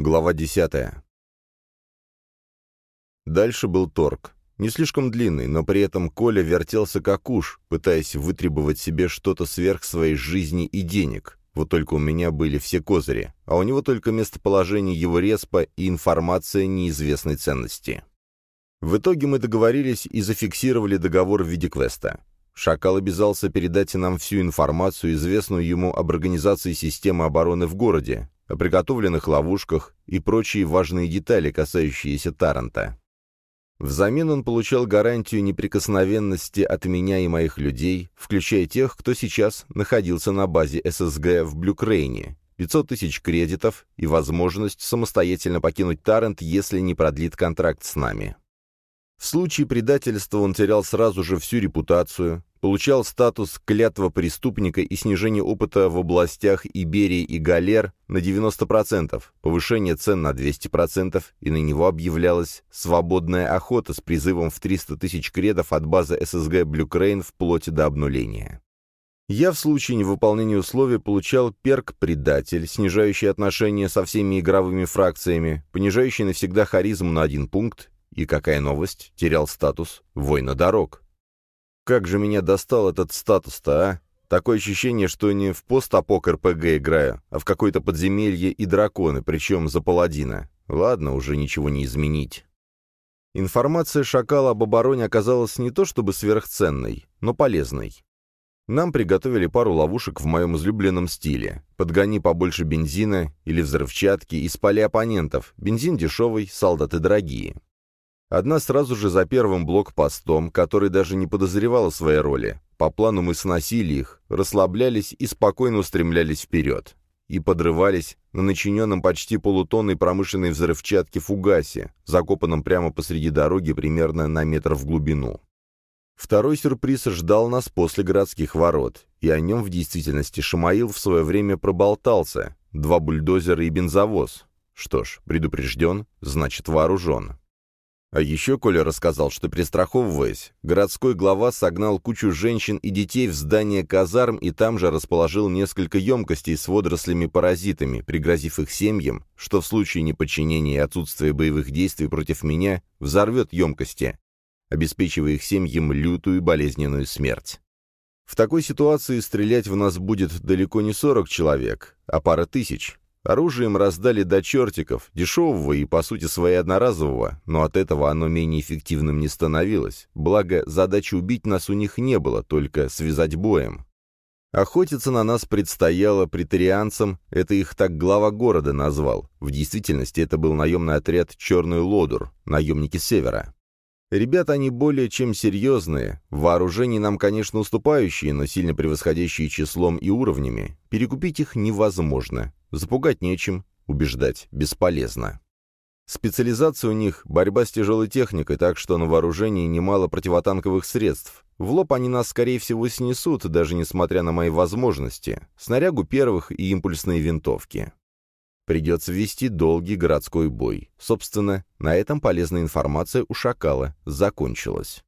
Глава 10. Дальше был торг. Не слишком длинный, но при этом Коля вертелся как уж, пытаясь вытребовать себе что-то сверх своей жизни и денег. Вот только у меня были все козыри, а у него только местоположение его респа и информация неизвестной ценности. В итоге мы договорились и зафиксировали договор в виде квеста. Шакал обязался передать нам всю информацию, известную ему об организации системы обороны в городе, о приготовленных ловушках и прочие важные детали, касающиеся Таранта. Взамен он получал гарантию неприкосновенности от меня и моих людей, включая тех, кто сейчас находился на базе ССГ в Блюкрейне, 500 тысяч кредитов и возможность самостоятельно покинуть Тарант, если не продлит контракт с нами. В случае предательства он терял сразу же всю репутацию, получал статус клятвопреступника и снижение опыта в областях Иберии и Галер на 90%, повышение цен на 200%, и на него объявлялась свободная охота с призывом в 300 тысяч кредов от базы ССГ Блюкрейн вплоть до обнуления. Я в случае невыполнения условий получал перк-предатель, снижающий отношения со всеми игровыми фракциями, понижающий навсегда харизму на один пункт, и, какая новость, терял статус воина дорог. Как же меня достал этот статус-то, а? Такое ощущение, что не в постапок РПГ играю, а в какое-то подземелье и драконы, причем за паладина. Ладно, уже ничего не изменить. Информация Шакала об обороне оказалась не то чтобы сверхценной, но полезной. Нам приготовили пару ловушек в моем излюбленном стиле. Подгони побольше бензина или взрывчатки и спали оппонентов. Бензин дешевый, солдаты дорогие. Одна сразу же за первым блокпостом, который даже не подозревал о своей роли. По плану мы сносили их, расслаблялись и спокойно устремлялись вперед. И подрывались на начиненном почти полутонной промышленной взрывчатке фугасе, закопанном прямо посреди дороги примерно на метр в глубину. Второй сюрприз ждал нас после городских ворот, и о нем в действительности Шамаил в свое время проболтался. Два бульдозера и бензовоз. Что ж, предупрежден, значит вооружен. А еще Коля рассказал, что перестраховываясь, городской глава согнал кучу женщин и детей в здание казарм и там же расположил несколько емкостей с водорослями-паразитами, пригрозив их семьям, что в случае неподчинения и отсутствия боевых действий против меня взорвет емкости, обеспечивая их семьям лютую и болезненную смерть. В такой ситуации стрелять в нас будет далеко не 40 человек, а пара тысяч, Оружием раздали до чертиков, дешевого и, по сути, своей одноразового, но от этого оно менее эффективным не становилось, благо задачи убить нас у них не было, только связать боем. Охотиться на нас предстояло претарианцам, это их так глава города назвал. В действительности это был наемный отряд «Черный лодур», наемники Севера. Ребята они более чем серьезные, в вооружении нам, конечно, уступающие, но сильно превосходящие числом и уровнями. Перекупить их невозможно. Запугать нечем, убеждать бесполезно. Специализация у них — борьба с тяжелой техникой, так что на вооружении немало противотанковых средств. В лоб они нас, скорее всего, снесут, даже несмотря на мои возможности. Снарягу первых и импульсные винтовки. Придется вести долгий городской бой. Собственно, на этом полезная информация у Шакала закончилась.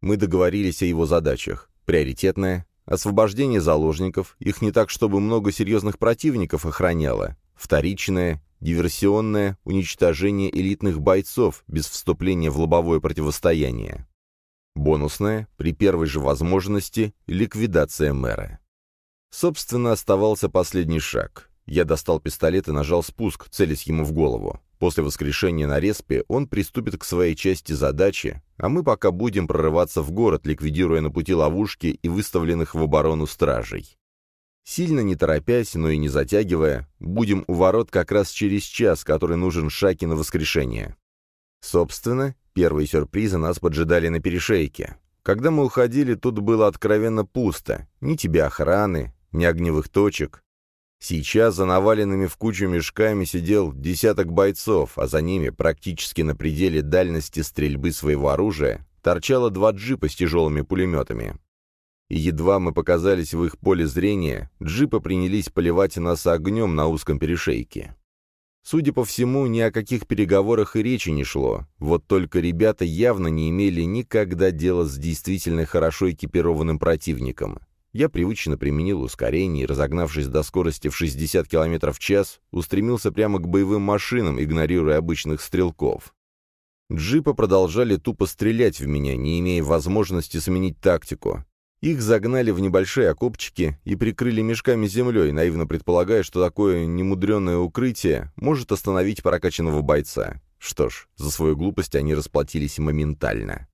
Мы договорились о его задачах. Приоритетное — освобождение заложников, их не так, чтобы много серьезных противников охраняло. Вторичное — диверсионное уничтожение элитных бойцов без вступления в лобовое противостояние. Бонусное — при первой же возможности — ликвидация мэра. Собственно, оставался последний шаг — я достал пистолет и нажал спуск, целясь ему в голову. После воскрешения на респе он приступит к своей части задачи, а мы пока будем прорываться в город, ликвидируя на пути ловушки и выставленных в оборону стражей. Сильно не торопясь, но и не затягивая, будем у ворот как раз через час, который нужен Шаки на воскрешение. Собственно, первые сюрпризы нас поджидали на перешейке. Когда мы уходили, тут было откровенно пусто. Ни тебе охраны, ни огневых точек. Сейчас за наваленными в кучу мешками сидел десяток бойцов, а за ними, практически на пределе дальности стрельбы своего оружия, торчало два джипа с тяжелыми пулеметами. И едва мы показались в их поле зрения, джипы принялись поливать нас огнем на узком перешейке. Судя по всему, ни о каких переговорах и речи не шло, вот только ребята явно не имели никогда дела с действительно хорошо экипированным противником. Я привычно применил ускорение и, разогнавшись до скорости в 60 км в час, устремился прямо к боевым машинам, игнорируя обычных стрелков. Джипы продолжали тупо стрелять в меня, не имея возможности сменить тактику. Их загнали в небольшие окопчики и прикрыли мешками землей, наивно предполагая, что такое немудренное укрытие может остановить прокачанного бойца. Что ж, за свою глупость они расплатились моментально.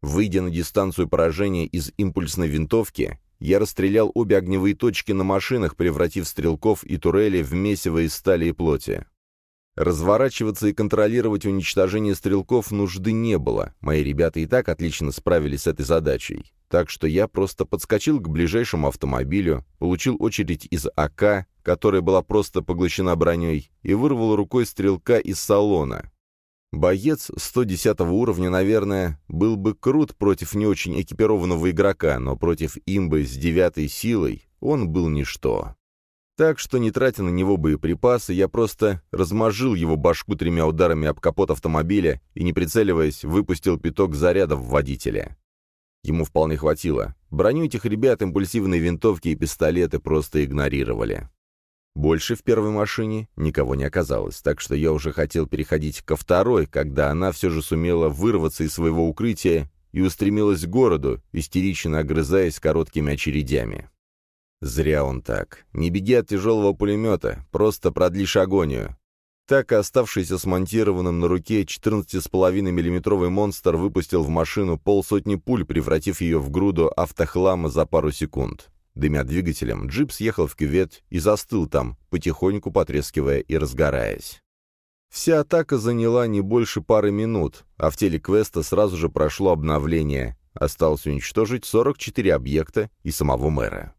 Выйдя на дистанцию поражения из импульсной винтовки, я расстрелял обе огневые точки на машинах, превратив стрелков и турели в месиво из стали и плоти. Разворачиваться и контролировать уничтожение стрелков нужды не было. Мои ребята и так отлично справились с этой задачей. Так что я просто подскочил к ближайшему автомобилю, получил очередь из АК, которая была просто поглощена броней, и вырвал рукой стрелка из салона. Боец 110 уровня, наверное, был бы крут против не очень экипированного игрока, но против имбы с девятой силой он был ничто. Так что, не тратя на него боеприпасы, я просто размажил его башку тремя ударами об капот автомобиля и, не прицеливаясь, выпустил пяток зарядов в водителя. Ему вполне хватило. Броню этих ребят импульсивные винтовки и пистолеты просто игнорировали. Больше в первой машине никого не оказалось, так что я уже хотел переходить ко второй, когда она все же сумела вырваться из своего укрытия и устремилась к городу, истерично огрызаясь короткими очередями. Зря он так. Не беги от тяжелого пулемета, просто продлишь агонию. Так и оставшийся смонтированным на руке 14,5 миллиметровый монстр выпустил в машину полсотни пуль, превратив ее в груду автохлама за пару секунд. Дымя двигателем, джип съехал в кювет и застыл там, потихоньку потрескивая и разгораясь. Вся атака заняла не больше пары минут, а в теле квеста сразу же прошло обновление. Осталось уничтожить 44 объекта и самого мэра.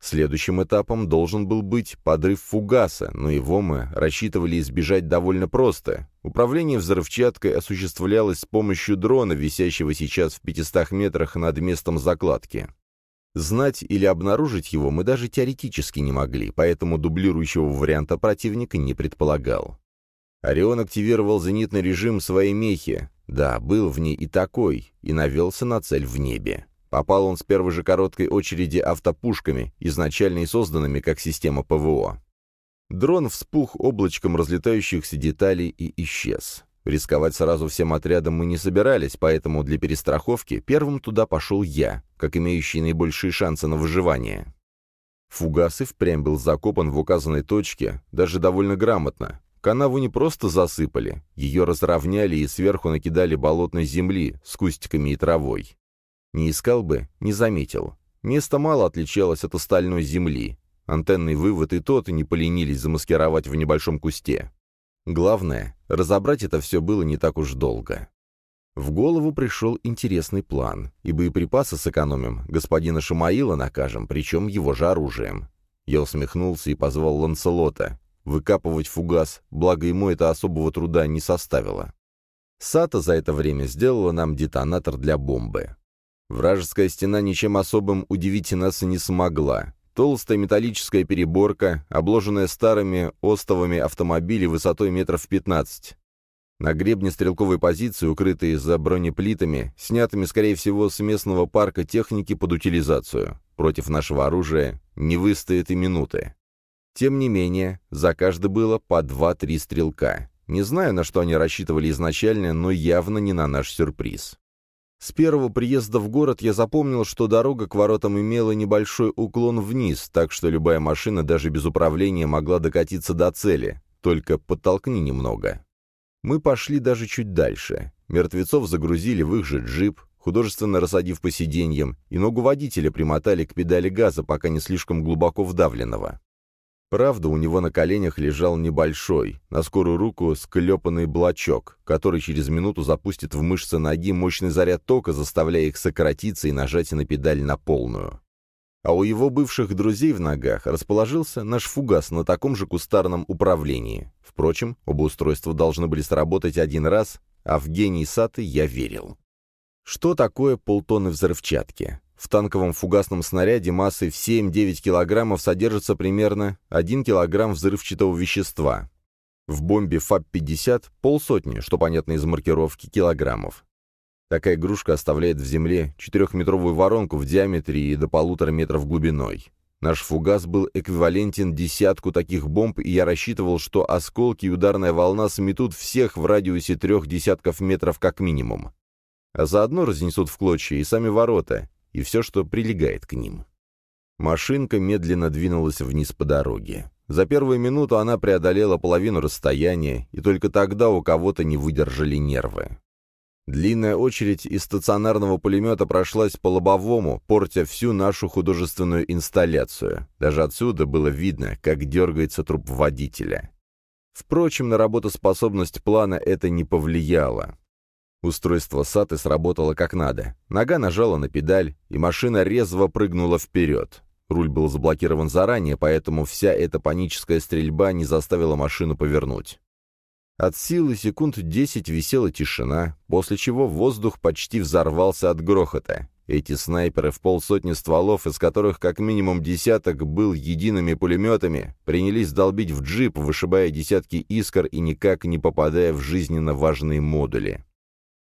Следующим этапом должен был быть подрыв фугаса, но его мы рассчитывали избежать довольно просто. Управление взрывчаткой осуществлялось с помощью дрона, висящего сейчас в 500 метрах над местом закладки. Знать или обнаружить его мы даже теоретически не могли, поэтому дублирующего варианта противника не предполагал. Орион активировал зенитный режим своей мехи, да, был в ней и такой, и навелся на цель в небе. Попал он с первой же короткой очереди автопушками, изначально и созданными как система ПВО. Дрон вспух облачком разлетающихся деталей и исчез. Рисковать сразу всем отрядом мы не собирались, поэтому для перестраховки первым туда пошел я, как имеющий наибольшие шансы на выживание. Фугас и впрямь был закопан в указанной точке, даже довольно грамотно. Канаву не просто засыпали, ее разровняли и сверху накидали болотной земли с кустиками и травой. Не искал бы, не заметил. Место мало отличалось от остальной земли. Антенный вывод и тот не поленились замаскировать в небольшом кусте. Главное, разобрать это все было не так уж долго. В голову пришел интересный план, и боеприпасы сэкономим, господина Шамаила накажем, причем его же оружием. Я усмехнулся и позвал Ланселота. Выкапывать фугас, благо ему это особого труда не составило. Сата за это время сделала нам детонатор для бомбы. Вражеская стена ничем особым удивить нас не смогла. Толстая металлическая переборка, обложенная старыми остовами автомобилей высотой метров 15. На гребне стрелковой позиции, укрытые за бронеплитами, снятыми, скорее всего, с местного парка техники под утилизацию. Против нашего оружия не выстоит и минуты. Тем не менее, за каждый было по 2-3 стрелка. Не знаю, на что они рассчитывали изначально, но явно не на наш сюрприз. С первого приезда в город я запомнил, что дорога к воротам имела небольшой уклон вниз, так что любая машина даже без управления могла докатиться до цели, только подтолкни немного. Мы пошли даже чуть дальше. Мертвецов загрузили в их же джип, художественно рассадив по сиденьям, и ногу водителя примотали к педали газа, пока не слишком глубоко вдавленного. Правда, у него на коленях лежал небольшой, на скорую руку склепанный блочок, который через минуту запустит в мышцы ноги мощный заряд тока, заставляя их сократиться и нажать на педаль на полную. А у его бывших друзей в ногах расположился наш фугас на таком же кустарном управлении. Впрочем, оба устройства должны были сработать один раз, а в гений Саты я верил. Что такое полтонны взрывчатки? В танковом фугасном снаряде массой в 7-9 килограммов содержится примерно 1 килограмм взрывчатого вещества. В бомбе ФАП-50 полсотни, что понятно из маркировки, килограммов. Такая игрушка оставляет в земле четырехметровую воронку в диаметре и до полутора метров глубиной. Наш фугас был эквивалентен десятку таких бомб, и я рассчитывал, что осколки и ударная волна сметут всех в радиусе трех десятков метров как минимум. А заодно разнесут в клочья и сами ворота, и все, что прилегает к ним. Машинка медленно двинулась вниз по дороге. За первую минуту она преодолела половину расстояния, и только тогда у кого-то не выдержали нервы. Длинная очередь из стационарного пулемета прошлась по лобовому, портя всю нашу художественную инсталляцию. Даже отсюда было видно, как дергается труп водителя. Впрочем, на работоспособность плана это не повлияло. Устройство САТы сработало как надо. Нога нажала на педаль, и машина резво прыгнула вперед. Руль был заблокирован заранее, поэтому вся эта паническая стрельба не заставила машину повернуть. От силы секунд десять висела тишина, после чего воздух почти взорвался от грохота. Эти снайперы в полсотни стволов, из которых как минимум десяток был едиными пулеметами, принялись долбить в джип, вышибая десятки искр и никак не попадая в жизненно важные модули.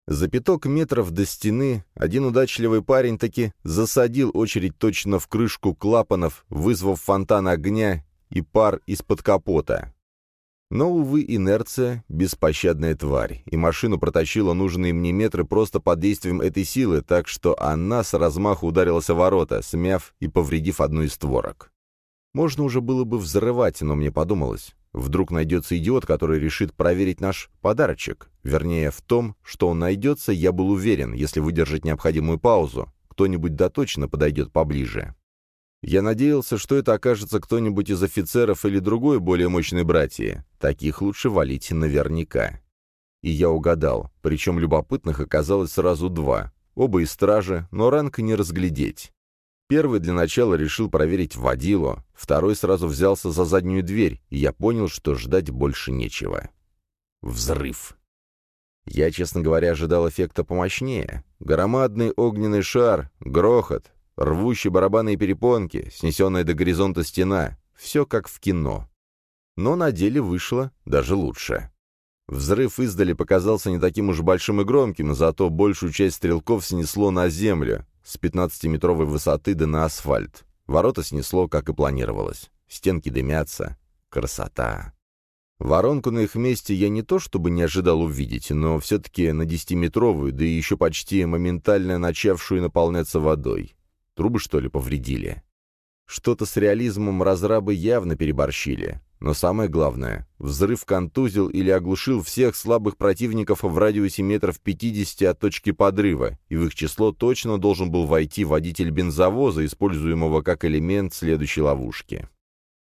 За пяток метров до стены один удачливый парень таки засадил очередь точно в крышку клапанов, вызвав фонтан огня и пар из-под капота. Но, увы, инерция — беспощадная тварь, и машину протащила нужные мне метры просто под действием этой силы, так что она с размаху ударилась о ворота, смяв и повредив одну из створок. Можно уже было бы взрывать, но мне подумалось, Вдруг найдется идиот, который решит проверить наш подарочек. Вернее, в том, что он найдется, я был уверен, если выдержать необходимую паузу. Кто-нибудь да точно подойдет поближе. Я надеялся, что это окажется кто-нибудь из офицеров или другой более мощной братьи. Таких лучше валить наверняка. И я угадал, причем любопытных оказалось сразу два. Оба из стражи, но ранг не разглядеть. Первый для начала решил проверить водилу, второй сразу взялся за заднюю дверь, и я понял, что ждать больше нечего. Взрыв. Я, честно говоря, ожидал эффекта помощнее. Громадный огненный шар, грохот, рвущие барабанные перепонки, снесенная до горизонта стена. Все как в кино. Но на деле вышло даже лучше. Взрыв издали показался не таким уж большим и громким, зато большую часть стрелков снесло на землю, с 15-метровой высоты да на асфальт. Ворота снесло, как и планировалось. Стенки дымятся. Красота. Воронку на их месте я не то чтобы не ожидал увидеть, но все-таки на десятиметровую, да и еще почти моментально начавшую наполняться водой. Трубы, что ли, повредили? Что-то с реализмом разрабы явно переборщили. Но самое главное, взрыв контузил или оглушил всех слабых противников в радиусе метров 50 от точки подрыва, и в их число точно должен был войти водитель бензовоза, используемого как элемент следующей ловушки.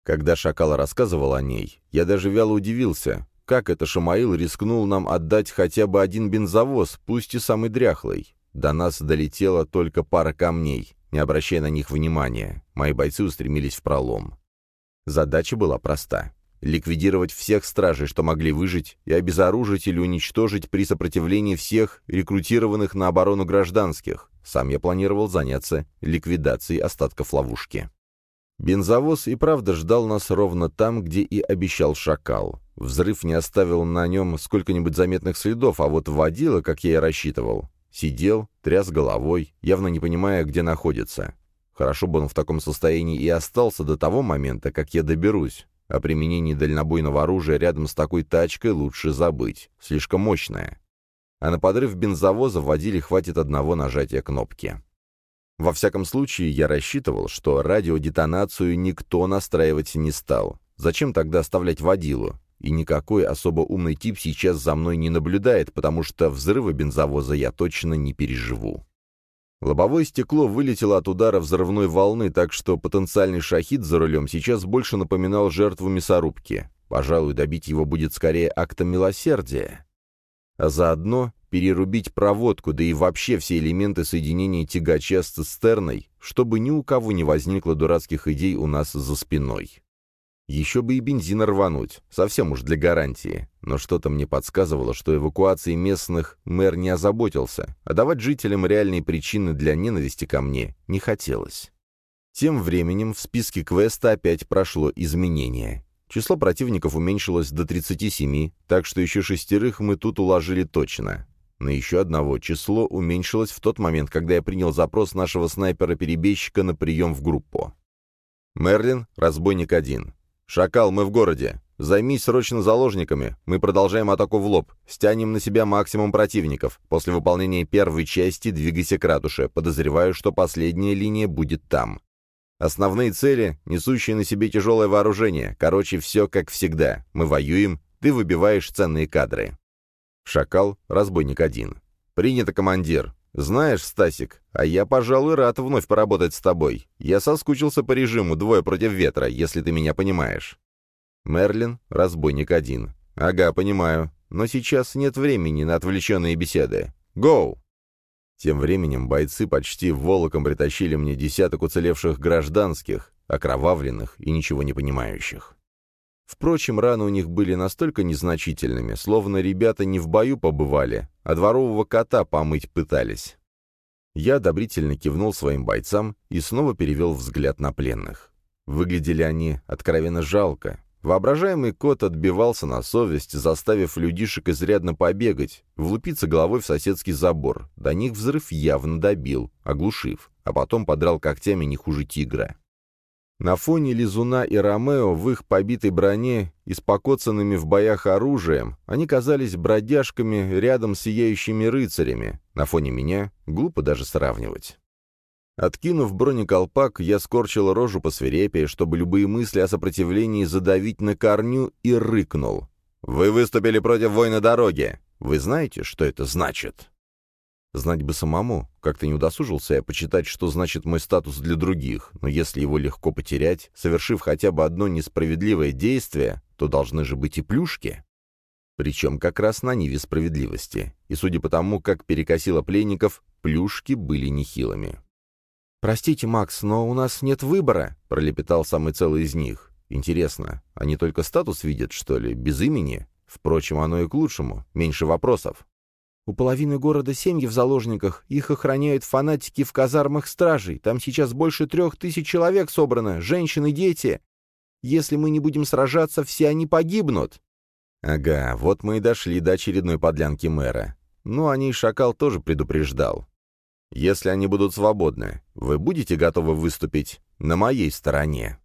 Когда Шакал рассказывал о ней, я даже вяло удивился, как это Шамаил рискнул нам отдать хотя бы один бензовоз, пусть и самый дряхлый. До нас долетела только пара камней, не обращая на них внимания. Мои бойцы устремились в пролом. Задача была проста — ликвидировать всех стражей, что могли выжить, и обезоружить или уничтожить при сопротивлении всех рекрутированных на оборону гражданских. Сам я планировал заняться ликвидацией остатков ловушки. Бензовоз и правда ждал нас ровно там, где и обещал шакал. Взрыв не оставил на нем сколько-нибудь заметных следов, а вот водила, как я и рассчитывал, сидел, тряс головой, явно не понимая, где находится. Хорошо бы он в таком состоянии и остался до того момента, как я доберусь. О применении дальнобойного оружия рядом с такой тачкой лучше забыть. Слишком мощная. А на подрыв бензовоза водили хватит одного нажатия кнопки. Во всяком случае, я рассчитывал, что радиодетонацию никто настраивать не стал. Зачем тогда оставлять водилу? И никакой особо умный тип сейчас за мной не наблюдает, потому что взрыва бензовоза я точно не переживу. Лобовое стекло вылетело от удара взрывной волны, так что потенциальный шахид за рулем сейчас больше напоминал жертву мясорубки. Пожалуй, добить его будет скорее актом милосердия. А заодно перерубить проводку, да и вообще все элементы соединения тягача с цистерной, чтобы ни у кого не возникло дурацких идей у нас за спиной. Еще бы и бензин рвануть, совсем уж для гарантии. Но что-то мне подсказывало, что эвакуацией местных мэр не озаботился, а давать жителям реальные причины для ненависти ко мне не хотелось. Тем временем в списке квеста опять прошло изменение. Число противников уменьшилось до 37, так что еще шестерых мы тут уложили точно. На еще одного число уменьшилось в тот момент, когда я принял запрос нашего снайпера-перебежчика на прием в группу. Мерлин, разбойник один. «Шакал, мы в городе. Займись срочно заложниками. Мы продолжаем атаку в лоб. Стянем на себя максимум противников. После выполнения первой части двигайся к ратуше. Подозреваю, что последняя линия будет там. Основные цели — несущие на себе тяжелое вооружение. Короче, все как всегда. Мы воюем, ты выбиваешь ценные кадры. Шакал, разбойник один. Принято, командир. Знаешь, Стасик, а я, пожалуй, рад вновь поработать с тобой. Я соскучился по режиму двое против ветра, если ты меня понимаешь. Мерлин, разбойник один. Ага, понимаю. Но сейчас нет времени на отвлеченные беседы. Гоу! Тем временем бойцы почти волоком притащили мне десяток уцелевших гражданских, окровавленных и ничего не понимающих. Впрочем, раны у них были настолько незначительными, словно ребята не в бою побывали, а дворового кота помыть пытались. Я одобрительно кивнул своим бойцам и снова перевел взгляд на пленных. Выглядели они откровенно жалко, Воображаемый кот отбивался на совесть, заставив людишек изрядно побегать, влупиться головой в соседский забор. До них взрыв явно добил, оглушив, а потом подрал когтями не хуже тигра. На фоне Лизуна и Ромео в их побитой броне и с покоцанными в боях оружием они казались бродяжками рядом с сияющими рыцарями. На фоне меня глупо даже сравнивать. Откинув бронеколпак, я скорчил рожу по свирепее, чтобы любые мысли о сопротивлении задавить на корню, и рыкнул. «Вы выступили против войны дороги. Вы знаете, что это значит?» Знать бы самому, как-то не удосужился я почитать, что значит мой статус для других, но если его легко потерять, совершив хотя бы одно несправедливое действие, то должны же быть и плюшки. Причем как раз на ниве справедливости. И судя по тому, как перекосило пленников, плюшки были нехилыми. «Простите, Макс, но у нас нет выбора», — пролепетал самый целый из них. «Интересно, они только статус видят, что ли, без имени? Впрочем, оно и к лучшему, меньше вопросов». «У половины города семьи в заложниках, их охраняют фанатики в казармах стражей, там сейчас больше трех тысяч человек собрано, женщины, дети. Если мы не будем сражаться, все они погибнут». «Ага, вот мы и дошли до очередной подлянки мэра. Ну, о ней Шакал тоже предупреждал. Если они будут свободны, вы будете готовы выступить на моей стороне?»